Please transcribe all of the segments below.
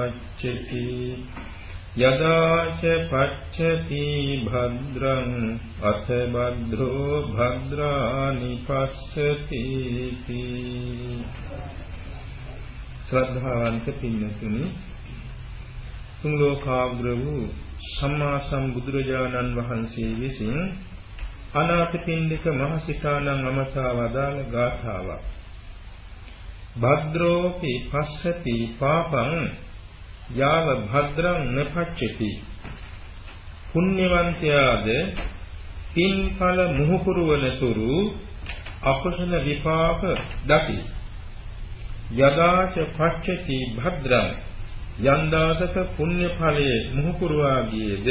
පච්චති යදාච පච්චති භද්‍රං අත භද්‍රෝ භද්‍රානි පස්සති ශ්‍රද්ධාවන්ත පින්නතුනි තුන් ලෝකාග්‍ර වූ සම්මා සම්බුදුරජාණන් වහන්සේ විසින් අනාථපිණ්ඩික මහසිතාණන් අමතා වදාළ ගාථාවක් භද්‍රෝපි පස්සති පාපං යාව භද්‍රං නපච්චති. පුණ්‍යවන්තයාද පින්ඵල මුහුකුරු වනතුරු අකුසල විපාක දකි. යදාච පච්චති භද්‍රං යන්දාසක පුණ්‍ය ඵලයේ මුහුකුරුවා ගියේද?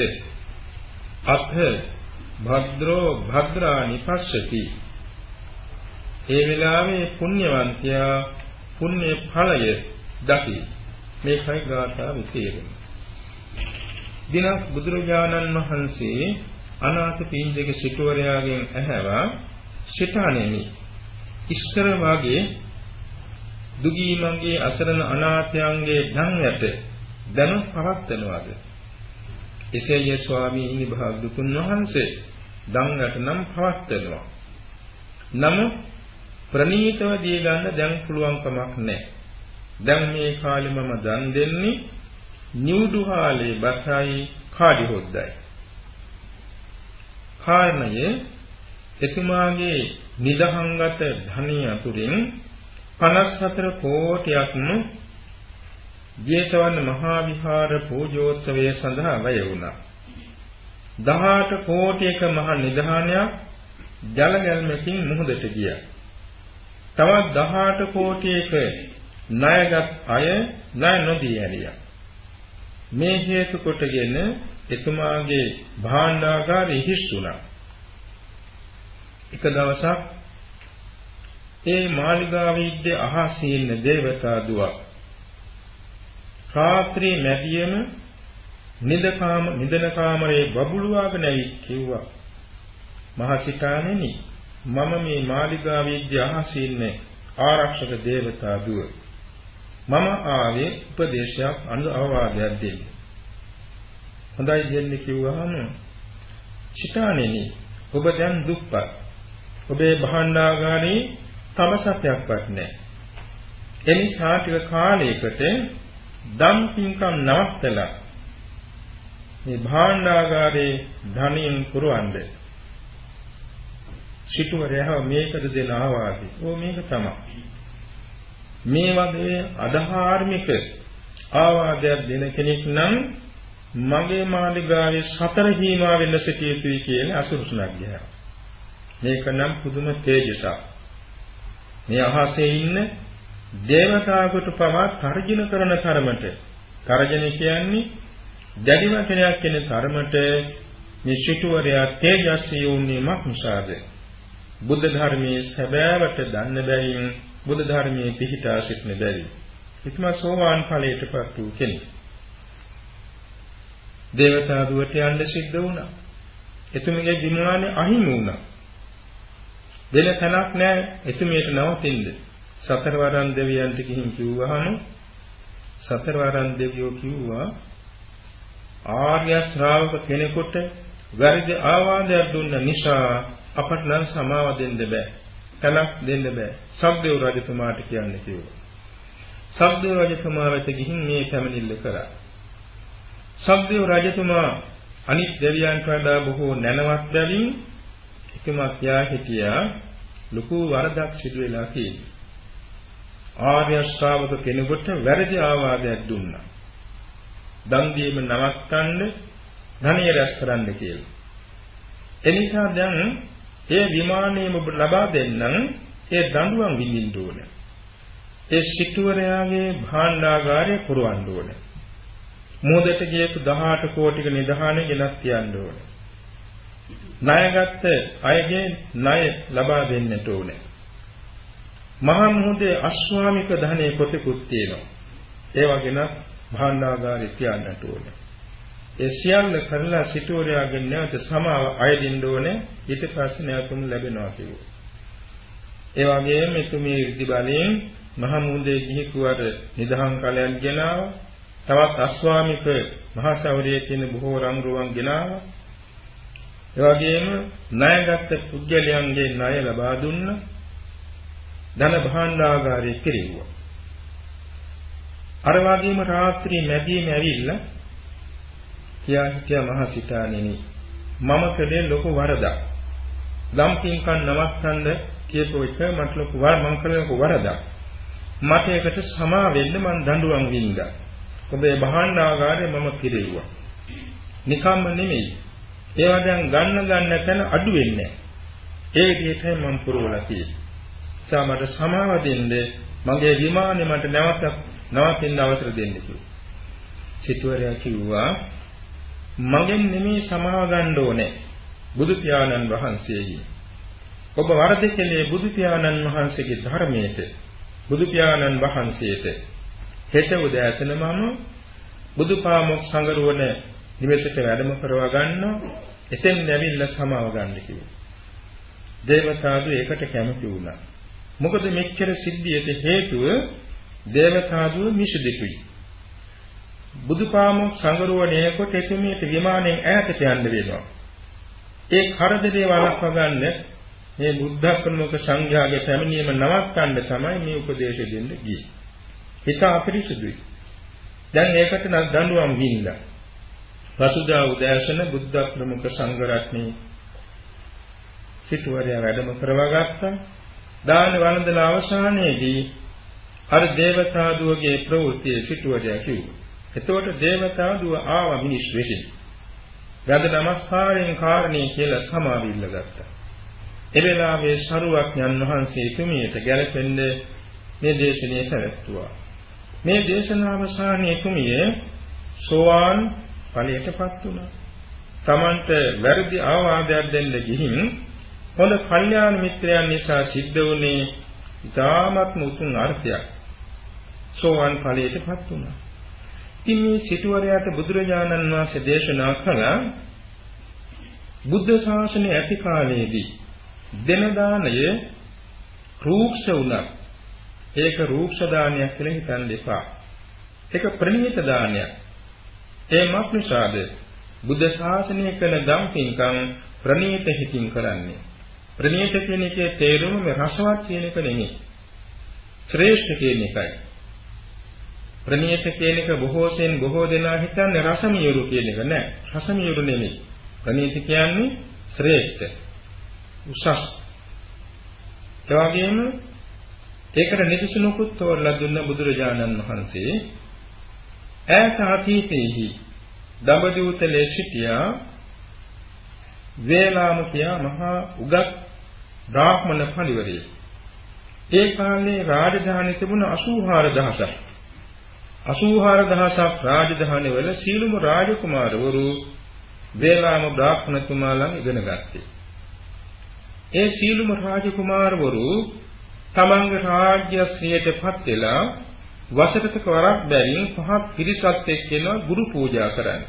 අත්ථ භද්‍රෝ භද්‍රානි පස්සති. ඒ වෙලාවේ පුණ්‍යවන්තයා පුණ්‍ය ඵලය දකි. මේකයි ගාථාවේ තේරුම. දිනක් බුදුරජාණන් වහන්සේ අනාථ පින්දක සිටුවරයාගෙන් ඇහැවා සිතාණෙනි ඉස්සර වාගේ දුගී මගේ අසරණ අනාථයන්ගේ ධන් යට ධන පවත්වනවාද? එසේය ස්වාමීනි භාග්‍යතුන් වහන්සේ ධන් යට නම් පවත්වනවා. නමුත් ප්‍රණීතව දී ගන්න දැන් පුළුවන් කමක් නැහැ. දැන් මේ කාලේ මම දන් දෙන්නේ නිවුඩු හාලේ බසයි කාඩි හොද්දයි. කාරණය එතුමාගේ නිදහංගත ධනිය අතුරින් 54 කෝටියක්ම ජේතවන මහා විහාර පූජෝත්සවය සඳහා වැය වුණා. 18 කෝටියක මහ නිධානයක් ජල ගැල්මකින් මුහුදට ගියා. තවත් 18 කෝටියක ණයගත් අය ණය නොදී ඇරියා. මේ හේතු කොටගෙන එතුමාගේ භාණ්ඩාගාරය හිස් වුණා. එක දවසක් ඒ මාලිගාවේ ඉද්ද අහසේ ඉන්න දේවතා දුවක් රාත්‍රී මැදියම නිදකාම නිදන කාමරේ බබළුවාගෙන ඇවිත් කිව්වා මහසිතාණෙනි මම මේ මාලිගාවේ ඉද්ද අහසේ ඉන්නේ ආරක්ෂක දේවතා දුව මම ආවේ උපදේශයක් අනු අවවාදයක් දෙන්න. හොඳයි දෙන්නේ කිව්වහම චිතානෙනි ඔබ දැන් දුප්පත්. ඔබේ භාණ්ඩාගාරේ තම සත්‍යයක්වත් නැහැ. එනිසා ටික කාලයකට දම් පින්කම් නවත්තලා මේ භාණ්ඩාගාරේ ධනියෙන් පුරවන්න. සිටුවරයව මේකද දෙන ආවාදී. ඕ මේක තමයි. මේ වගේ අධාර්මික ආවාදයක් දෙන කෙනෙක් නම් මගේ මාළිගාවේ සතර හීමා වෙන්න සිටිය යුතුයි කියන අසුරුසුණක් ගියා. මේක නම් පුදුම තේජසක්. මේ අහසේ ඉන්න දේවතාවකට පවා තර්ජන කරන තරමට තර්ජන කියන්නේ දැඩි වචනයක් කියන තරමට මේ සිටුවරයා තේජස්වී වුණේ මක් නිසාද? බුද්ධ ධර්මයේ සැබෑවට දන්න බැවින් බුදු ධර්මයේ පිහිටා සිටින බැරි. ඉක්ම සෝවාන් ඵලයටපත් වූ කෙනෙක්. දේවතා දුවට යන්න සිද්ධ වුණා. එතුමියගේ විමානේ අහිමි වුණා. වෙන තැනක් නැහැ එතුමියට නවතින්න. සතරවරන් දෙවියන්ට ගිහින් කිව්වහම සතරවරන් දෙවියෝ කිව්වා ආර්ය ශ්‍රාවක කෙනෙකුට වැරදි ආවාදයක් දුන්න නිසා අපට නම් සමාව දෙන්න බෑ. තැනක් දෙන්න බෑ. සබ්දේව රජතුමාට කියන්න කිව්වා. සබ්දේව රජතුමා වෙත ගිහින් මේ පැමිණිල්ල කරා. සබ්දේව රජතුමා අනිත් දෙවියන්ට වඩා බොහෝ නැනවත් බැවින් එකමක් යා හිටියා ලොකු වරදක් සිදු වෙලා තියෙනවා. ආර්ය ශ්‍රාවක කෙනෙකුට වැරදි ආවාදයක් දුන්නා. දන් දීම නවත්තන්න ධනිය රැස් කරන්න කියලා. එනිසා දැන් ඒ විමානයේම ඔබ ලබා දෙන්නම් ඒ දඬුවම් විඳින්න ඕනේ. ඒ සිටුවරයාගේ භාණ්ඩාගාරය පුරවන්න ඕනේ. මොහොතට ගියපු 18 කෝටික නිධානය ගෙනත් තියන්න ඕනේ. ණයගත් අයගේ ණය ලබා දෙන්නට ඕනේ. මහා මුහුදේ අශ්වාමික ධනෙ කොටකුත් තියෙනවා. ඒ වගේන භාණ්ඩාගාරය තියන්නට ඕනේ. ඒ සියල්ල කරලා සිටුවරයාගෙන් නැවත සමාව අයදින්න ඕනේ ඊට පස්සේ නැවතුම් ලැබෙනවා කිව්වා. ඒ වගේම එතුමිය ඉර්ධි බලයෙන් මහමුදේ ගිහිකුවට නිදහම් කලයක් ගෙනාව. තවත් අස්වාමික මහා සෞරිය කියන බොහෝ රංගරුවන් ගෙනාව. ඒ වගේම ණයගත් පුද්ගලයන්ගේ ණය ලබා දුන්න ධන භාණ්ඩාගාරය කෙරෙව්වා. අර වගේම රාත්‍රී මැදීම ඇවිල්ලා කියා හිටියා මහ සිතාණෙනි මම කළේ ලොකු වරදක්. ගම් පින්කම් නවත්තන්න කියපු එක මට ලොකු වර මං කළේ ලොකු වරදක්. මට ඒකට සමා වෙන්න මං දඬුවම් වින්දා. ඔබේ භාණ්ඩාගාරය මම පිරෙව්වා. නිකම්ම නෙමෙයි. ඒවා දැන් ගන්න ගන්න තැන අඩු වෙන්නේ ඒ විදිහටයි මම පුරවලා තියෙන්නේ. සා මට සමාව දෙන්න මගේ විමානේ මට නැවත නවතින්න අවසර දෙන්න කිව්වා. සිටුවරයා කිව්වා මගෙන් නෙමේ සමාව ගන්න ඕනේ බුදු පියාණන් වහන්සේගෙන්. ඔබ වරද කෙලේ බුදු පියාණන් වහන්සේගේ ධර්මයට බුදු පියාණන් වහන්සේට හෙට උදෑසන මම බුදුපාමොක් සංගරුවන නිවෙසට වැඩම කරවා ගන්නවා එතෙන් ඇවිල්ලා සමාව ගන්න කිව්වා. දේවතාවු ඒකට කැමති වුණා. මොකද මෙච්චර සිද්ධියට හේතුව දේවතාවු මිසදිකුයි. බුදුපාමොක් සංගරුවණයකොට එතුමියට විමානයෙන් ඈතට යන්න වෙනවා. ඒ කරදරේ වළක්වා ගන්න මේ බුද්ධ ප්‍රමුඛ සංඝයාගේ පැමිණීම නවත්තන්න තමයි මේ උපදේශ දෙන්න ගියේ. හිත අපිරිසුදුයි. දැන් ඒකට නම් දඬුවම් වින්දා. වසුදා උදෑසන බුද්ධ ප්‍රමුඛ සංඝ රත්නේ සිටුවරයා වැඩම කරවා ගත්තා. දාන වළඳන අවසානයේදී අර දේවතාදුවගේ ප්‍රවෘත්තිය සිටුවරයා කිව්වා. එතකොට දේවතාදුව ආව මිනිස් වෙසින්. වැඳ නමස්කාරයෙන් කාරණේ කියලා සමාවිල්ල ගත්තා. ඒ වෙලාවේ සරුවක්ඥන් වහන්සේ තුමියට ගැලපෙන්න මේ දේශනාව පැවැත්තුවා. මේ දේශනාව අවසානයේ තුමිය සෝවාන් ඵලයටපත් වුණා. Tamanට වැරදි ආවාදයක් දෙන්න ගිහින් හොඳ කල්යාණ මිත්‍රයන් නිසා සිද්ධ වුණේ ඉතාමත්ම උතුම් අර්ථයක්. සෝවාන් ඵලයටපත් වුණා. ඉතින් මේ සිටුවරයාට බුදුරජාණන් වහන්සේ දේශනා කළා බුද්ධ ශාසනය ඇති කාලයේදී දෙන දාණය රූක්ෂ වුණා. ඒක රූක්ෂ දානයක් කියලා හිතන්න එපා. ඒක ප්‍රණීත දානයක්. ඒ මක්නිසාද බුද්ධ ශාසනය කළ දම් පින්කම් ප්‍රණීත හිතින් කරන්නේ. ප්‍රණීත කියන එකේ තේරුම මේ රසවත් කියන එක නෙමෙයි. ශ්‍රේෂ්ඨ කියන එකයි. ප්‍රණීත කියන එක බොහෝසෙන් බොහෝ දෙනා හිතන්නේ රසමියුරු කියන එක නෑ. රසමියුරු නෙමෙයි. ප්‍රණීත කියන්නේ ශ්‍රේෂ්ඨ. උසස්. ඒ වගේම ඒකට නිදසුනකුත් තෝරලා දුන්න බුදුරජාණන් වහන්සේ ඈත අතීතයේහි දඹදිවුතලේ සිටියා වේලාම කියා මහා උගත් බ්‍රාහ්මණ පරිවරයෙක්. ඒ කාලේ රාජධානි තිබුණ 84000ක්. 84000ක් රාජධානි වල සීලුම රාජකුමාරවරු වේලාම බ්‍රාහ්මණතුමාලන් ඉගෙන ගත්තේ. ඒ සීලුම රාජකුමාරවරු තමන්ගේ රාජ්‍යශ්‍රියටපත් වෙලා වසරක වරක් බැරින් පහක් පිරිසත් එක්ක එනවා ගුරු පූජා කරන්න.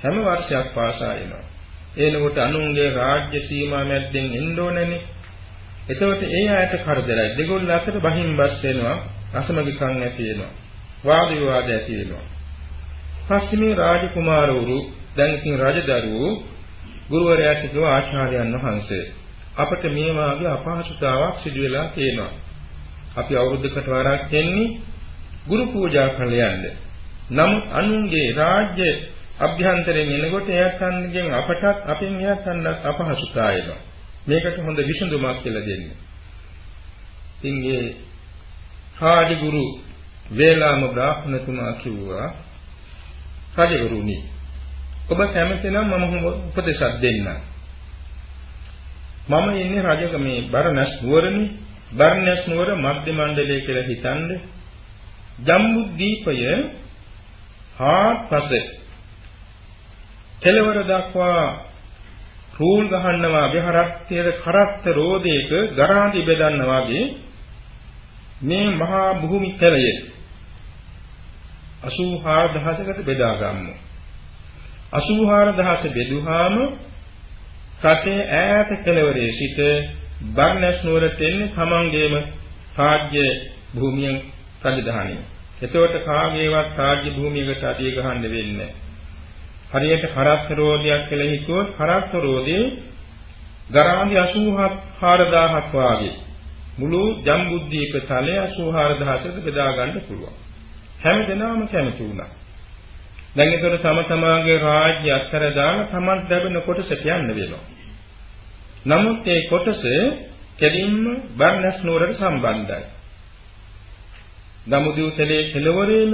හැම වර්ෂයක් පාසා එනවා. එනකොට අනුන්ගේ රාජ්‍ය සීමා මැද්දෙන් එන්න ඕනනේ. එතකොට ඒ ආයත කරදරයි. දෙගොල්ල අතර බහින් බස් වෙනවා, අසමගිකම් ඇති වෙනවා. වාද විවාද ඇති වෙනවා. පස්සේ මේ රාජකුමාරවරු දැන් ඉතින් රජදරුවෝ ගුරුවරයාට කිව්ව ආචාර්යයන් වහන්සේ අපට මේ වාගේ අපහසුතාවක් සිදු වෙලා තියෙනවා. අපි අවුරුද්දකට වරක් එන්නේ ගුරු පූජා කළ යන්න. නමුත් අනුන්ගේ රාජ්‍ය අභ්‍යන්තරයෙන් එනකොට එයත්න්ගෙන් අපටත් අපෙන් එයත්න්ට අපහසුතාව එනවා. මේකට හොඳ විසඳුමක් කියලා දෙන්න. ඉතින් ඒ කාඩි ගුරු වේලාම බ්‍රාහ්මණතුමා කිව්වා රජගුරුනි ඔබ කැමති නම් මම උපදේශයක් දෙන්නම්. මම ඉන්නේ රජක මේ බරණැස් නුවරනේ. බරණැස් නුවර මධ්‍ය මණ්ඩලය කියලා හිතන්නේ. ජම්බුද්දීපය හාත්පස කෙලවර දක්වා රූල් ගහනවා විහරත්යේ කරත්ත රෝදයක ගරාදි බෙදන්නා වගේ මේ මහා භූමි තලය 84000කට බෙදා ගමු 84000 බෙදුවාම රටේ ඈත කෙළවරේ සිට බර්ණස් නුවරට එන්නේ තමන්ගේම රාජ්‍ය භූමියෙන් රජධානිය. එතකොට කාගේවත් රාජ්‍ය භූමියකට අධිය ගහන්න වෙන්නේ හරියට හරස්ස රෝධයක් කියලා හිතුවොත් හරස්ස රෝධේ ගරාන්දි 84000ක් වාගේ මුළු ජම්බුද්දීප තලය 84000කට බෙදා ගන්න පුළුවන්. හැම දිනම කැමති වුණා. දැන් ඒතර තම තමාගේ රාජ්‍ය අත්තර දාන තමන් ලැබෙන කොටස කියන්න වෙනවා. නමුත් ඒ කොටස කෙලින්ම බර්ණස් නුවරට සම්බන්ධයි. දමුදිව් තලයේ කෙළවරේම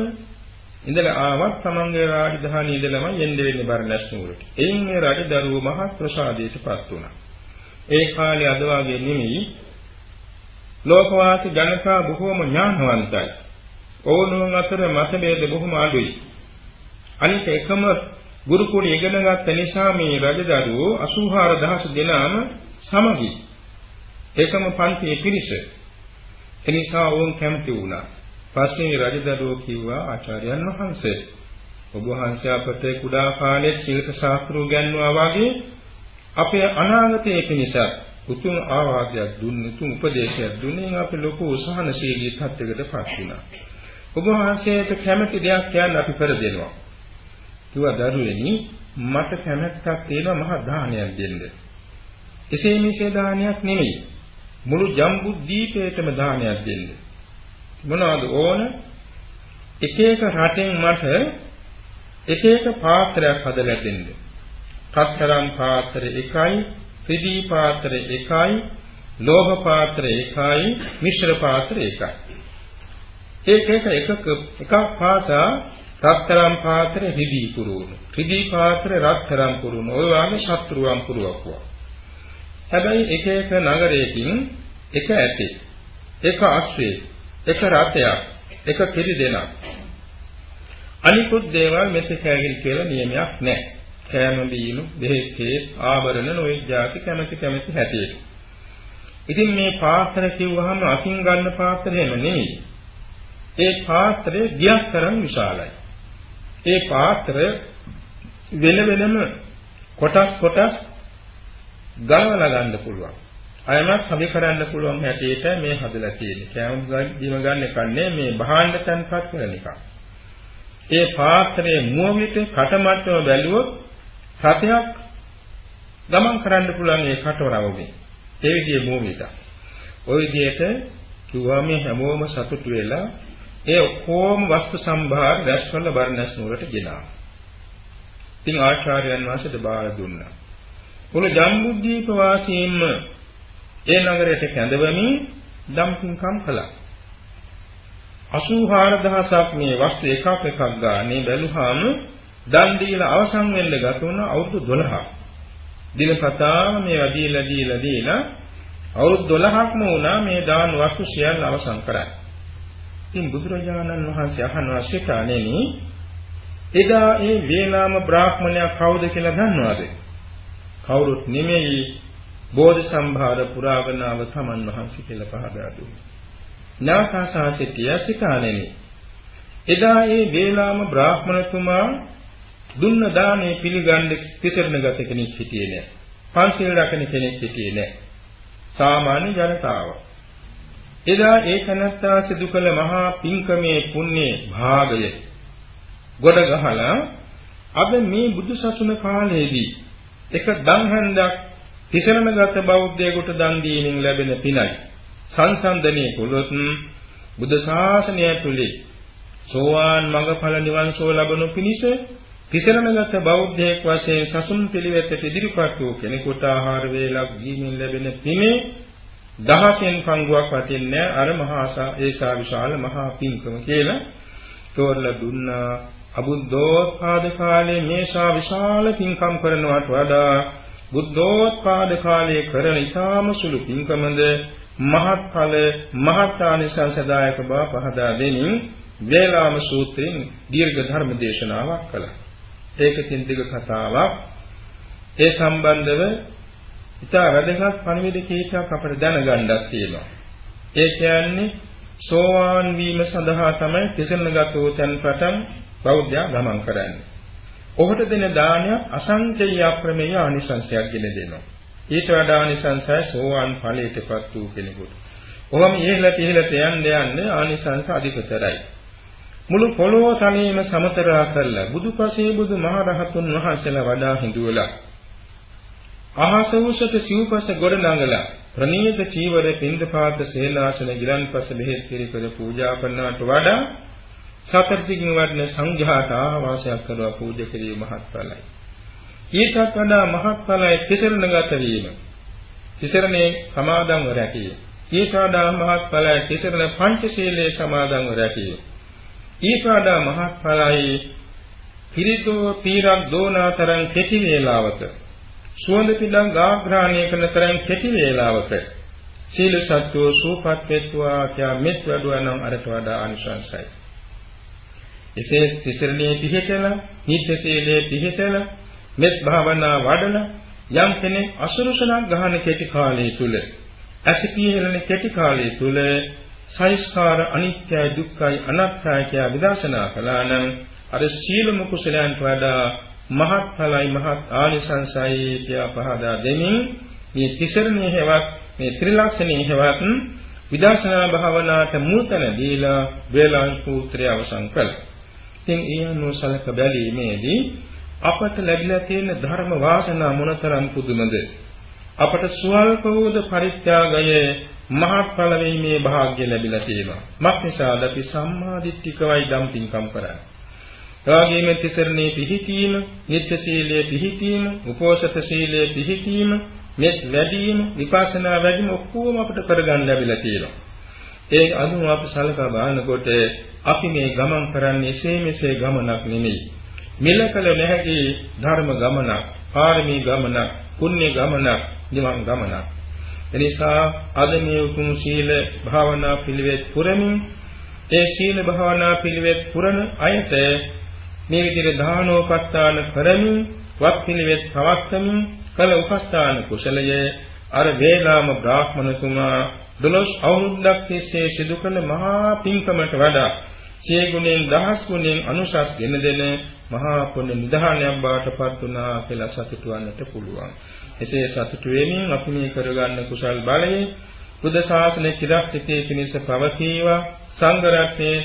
ඉඳලා ආවත් තමන්ගේ රාජධානිය ඉඳලම යන්න වෙන්නේ බර්ණස් නුවරට. එයින් මේ රජ දරුවෝ මහත් ප්‍රසාදයටපත් වුණා. ඒ කාලේ අද වාගේ නෙමෙයි ලෝකවාසී ජනතා බොහෝම ඥානවන්තයි. ඕනෝන් අතර මතභේද බොහොම අඩුයි. අනිත් එකම ගුරුකුල ඉගෙන ගත්ත නිසා මේ රජදරුවෝ 84000 දෙනාම සමගි. එකම පන්තියේ පිරිස. එනිසා වුන් කැමති වුණා. පස්සේ රජදරුවෝ කිව්වා ආචාර්යයන් වහන්සේ ඔබ වහන්සේ අපට කුඩා කාලයේ ශිල්ප ශාස්ත්‍ර උගන්වනවා වගේ අපේ අනාගතයේ පිණිස උතුම් ආවාදයක් දුන්නේ උතුම් උපදේශයක් දුන්නේ අපි ලොකු උසහනශීලී තත්යකටපත් වුණා. ඔබ වහන්සේට කැමති දෙයක් කියන්න අපි පෙර දෙනවා. කිව්වා දරුවෙනි මට කැමැත්තක් තියෙනවා මහා දානයක් දෙන්න. එසේ මෙසේ දානයක් නෙමෙයි. මුළු ජම්බු දීපේටම දානයක් දෙන්න. මොනවද ඕන? එක එක රටෙන් මට එක එක පාත්‍රයක් හදලා දෙන්න. කතරම් පාත්‍ර එකයි, ත්‍රිදී පාත්‍ර එකයි, ලෝහ පාත්‍ර එකයි, මිශ්‍ර පාත්‍ර එකයි. ඒක එක එකක එකක් පාසා රත්තරන් පාත්‍රේ රිදී පුරවන. රිදී පාත්‍රේ රත්තරන් පුරවන. ඔය වගේ ශත්‍රුවන් පුරවකුවා. හැබැයි එක එක නගරයකින් එක ඇති. එක අශ්වයේ, එක රථයක්, එක කිරි දෙනක්. අනිකුත් දේවල් මෙතෙක් කැගිලි කියලා නියමයක් නැහැ. කෑම බීම, දෙහෙකේ, ආභරණ නොයෙක් જાති කැමැති කැමැති හැටියට. ඉතින් මේ පාත්‍ර කිව්වහම අසින් ගන්න පාත්‍රය නෙමෙයි. ඒ පාත්‍රය ගියක් තරම් විශාලයි. ඒ පාත්‍ර වෙන වෙනම කොටස් කොටස් ගලවලා ගන්න පුළුවන්. අයමත් සමි කරන්න පුළුවන් හැටියට මේ හදලා තියෙන්නේ. කෑම දීම ගන්න කන්නේ මේ භාණ්ඩ තන්පත් කරන එක. ඒ පාත්‍රයේ මුවමිට කටමැට්ටම බැලුවොත් සතයක් ගමන් කරන්න පුළුවන් ඒ කටවරවගේ. ඒ විදිහේ මුවමිට. ওই විදිහට කිව්වම හැමෝම සතුටු වෙලා ඒ ඔක්කොම වස්තු සම්භාර රැස්වල බර්ණස් නුවරට ගෙනා. ඉතින් ආචාර්යයන් වහන්සේට බාර දුන්නා. උණු ජම්බුද්දීප වාසීන්ම ඒ නගරයට කැඳවමින් දම්පින්කම් කළා. 84000ක් මේ වස්තු එකක් එකක් ගානේ බැලුවාම දන් දීලා අවසන් වෙන්න ගත වුණ අවුරුදු 12ක්. දිනපතාම මේවා දීලා දීලා දීලා අවුරුදු 12ක්ම වුණා මේ දාන වස්තු සියල්ල අවසන් කරන්නේ. ඉතින් බුදුරජාණන් වහන්සේ අහනවා ශිකාණෙනි එදා ඒ වේලාම බ්‍රාහ්මණයා කවුද කියලා දන්නවද? කවුරුත් නෙමෙයි බෝධි සම්භාර පුරාගනාව තමන් වහන්සේ කියලා පහදා දුන්නා. නාථාසාසිතිය ශිකාණෙනි එදා ඒ වේලාම බ්‍රාහ්මණතුමා දුන්න දානේ පිළිගන්න පිසරණ ගත කෙනෙක් හිටියේ නෑ. පන්සිල් රැකෙන කෙනෙක් හිටියේ නෑ. සාමාන්‍ය ජනතාව. එදා ඒ කනත්තා සිදු කළ මහා පින්කමේ පුණ්‍යේ භාගය ගොඩ ගහලා අද මේ බුදු සසුන කාලයේදී එක දන්හන්දක් තිසරණගත බෞද්ධයෙකුට දන් දීමෙන් ලැබෙන පිනයි. සංසන්දනයේ කුලොත් බුද්ධ ශාසනය තුලේ සෝවාන් මඟඵල නිවන් සුව ලබනු පිණිස තිසරණගත බෞද්ධයෙක් වශයෙන් සසුන් පිළිවෙතට ඉදිරිපත් වූ කෙනෙකුට ආහාර වේලක් දීමෙන් ලැබෙන පිනේ දහසෙන් පංගුවක් වටින්නේ අර මහා ඒසා විශාල මහා පින්කම කියලා තෝරලා දුන්නා අබුද්ධෝත්පාද කාලේ මේසා විශාල පින්කම් කරනවට වඩා බුද්ධෝත්පාද කාලයේ කරන ඊටාම සුළු පින්කමද මහත් ඵල මහත් ආනිසංසදායක බව පහදා දෙමින් වේලාම සූත්‍රයෙන් දීර්ඝ ධර්ම දේශනාවක් කළා. ඒක තින්දික කතාවක්. ඒ සම්බන්ධව ඉතා වැදගත් පණිවිඩ කීපයක් අපට දැනගන්නක් තියෙනවා. ඒ කියන්නේ සෝවාන් වීම සඳහා තමයි තිසරණගත වූ තැන් පටන් බෞද්ධයා ගමන් කරන්නේ. ඔහුට දෙන දානය අසංකේය අප්‍රමේය ආනිසංසයක් ගෙන දෙනවා. ඊට වඩා ආනිසංසය සෝවාන් ඵලයටපත් වූ කෙනෙකුට. ඔහොම ඉහළට ඉහළට යන්න යන්න ආනිසංස අධිකතරයි. මුළු පොළොව තලයේම සමතරා කරලා බුදුපසේ බුදු මහරහතුන් වහන්සේලා වඩා හිඳුවලා අහස උසට සිව්පස ගොඩ නඟලා ප්‍රණීත චීවර පින්දපාත සේනාසන ගිලන්පස බෙහෙත් පිළිකර පූජා කරනවට වඩා සතරදිගින් වඩන සංඝයාට ආවාසයක් කරලා පූජා කිරීම මහත්ඵලයි. ඊටත් වඩා මහත්ඵලයි තිසරණගත වීම. තිසරණේ සමාදන්ව රැකීම. ඊට වඩා මහත්ඵලයි තිසරණ පංචශීලයේ සමාදන්ව රැකීම. ඊට වඩා මහත්ඵලයි පිරිතෝ පීරක් දෝනාතරන් කෙටි වේලාවක සුවඳ පිටක් ගාග්‍රහණය කරන තරම් කෙටි වේලාවක සීල සත්වෝ සූපත් වෙත්වා කියා මෙත් වැඩුවා නම් අරට වඩා අනිසංසයි. එසේ තිසරණේ පිහිටලා, නිත්‍ය සීලයේ පිහිටලා, මෙත් භාවනා වඩලා යම් කෙනෙක් අසුරුසලක් ගහන කෙටි කාලය තුල ඇසිපිය හෙළන කෙටි කාලය තුල සංස්කාර අනිත්‍යයි දුක්ඛයි අනාත්මයි කියලා විදර්ශනා කළා නම් අර සීලම කුසලයන්ට වඩා මහත් ඵලයි මහත් ආනිසංසයි කියා පහදා දෙමින් මේ තිසරණේ හේවත් මේ ත්‍රිලක්ෂණේ හේවත් විදර්ශනා භාවනාවට මුල්තන දීලා වේලාන් සූත්‍රය අවසන් කළා. ඉතින් ඒ අනුව සලක බැලීමේදී අපට ලැබිලා තියෙන ධර්ම වාසනා මොනතරම් පුදුමද? අපට සුවල්ප වූද පරිත්‍යාගයේ මහත් ඵල වීමේ වාග්ය ලැබිලා තියෙනවා. මක්නිසාද අපි සම්මාදිට්ඨිකවයි දම්පින්කම් කරන්නේ. එවාගෙම තිසරණේ පිහිටීම, නිත්‍ය සීලයේ පිහිටීම, උපෝසත සීලයේ පිහිටීම, මෙත් වැඩිම, විපස්සනා වැඩිම ඔක්කොම අපිට කරගන්න ලැබිලා තියෙනවා. ඒ අනුව අපි සලකා බලනකොට අපි මේ ගමන් කරන්නේ එසේ මෙසේ ගමනක් නෙමෙයි. මෙලකල නැහැකි ධර්ම ගමනක්, පාරමී ගමනක්, පුණ්‍ය ගමනක්, නිවන් ගමනක්. එනිසා අද මේ උතුම් සීල භාවනා පිළිවෙත් පුරමින් ඒ සීල භාවනා පිළිවෙත් පුරන අයට මේ විදිහට දානෝපස්ථාන කරමින් වත් පිළිවෙත් පවත්වමින් කළ උපස්ථාන කුසලයේ අර වේලාම බ්‍රාහ්මණතුමා දොළොස් අවුරුද්දක් තිස්සේ සිදු කළ මහා පින්කමට වඩා සිය ගුණෙන් දහස් ගුණෙන් අනුසස් ගෙන දෙන මහා පුණ්‍ය නිධානයක් බවට පත් වුණා කියලා සතුටු වන්නට පුළුවන්. එසේ සතුටු වෙමින් අපි මේ කරගන්න කුසල් බලයේ බුද්ධ ශාසනයේ চিරස්ථිතේ පිණිස පවතිවා සංඝ රත්නයේ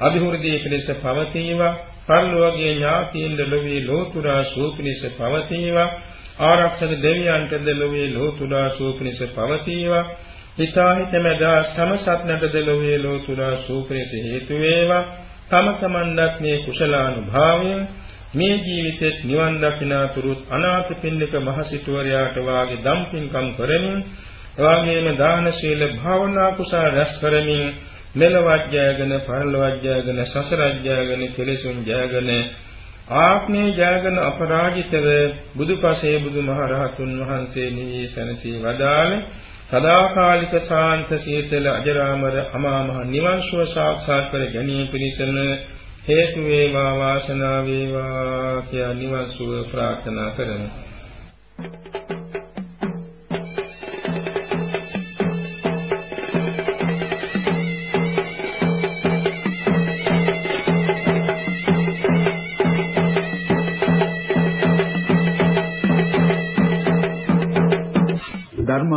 අභිවෘද්ධිය පිණිස පවතිවා පල්ලෝගේ ඥාතීන් දෙලොවේ ලෝතුරා සූපිනිස පවතිවා. ආරක්ෂක දෙවියන්ට දෙලොවේ ලෝතුරා සූපිනිස පවතිවා. හිතාහිත මැදා සමසත්නට දෙලොවේ ලෝතුරා සූපිනිස හේතු වේවා. තම තමන්වත් මේ කුසලානුභාවයෙන් මේ ජීවිතෙත් නිවන් දකිනාතුරුත් අනාථ පින්නික මහසිටුවරයාට වාගේ දම්පින්කම් කරමින් එවාගේම දාන සීල භාවනා කුසල රැස් කරමින් මෙලවත් ජයගෙන පරලොවත් ජයගෙන සසරත් ජයගෙන කෙලෙසුන් ජයගෙන ආත්මේ ජයගෙන අපරාජිතව බුදුපසේ බුදුමහරහතුන් වහන්සේ නිවී සැනසී වදාළ. සදාකාලික ශාන්ත සීතල අජරාමර අමා මහ නිවන් සුව සාක්ෂාත් කර ගැනීම පිණිසම හේතු වේවා වාසනාව වේවා කියා නිවන් සුව ප්‍රාර්ථනා කරමු.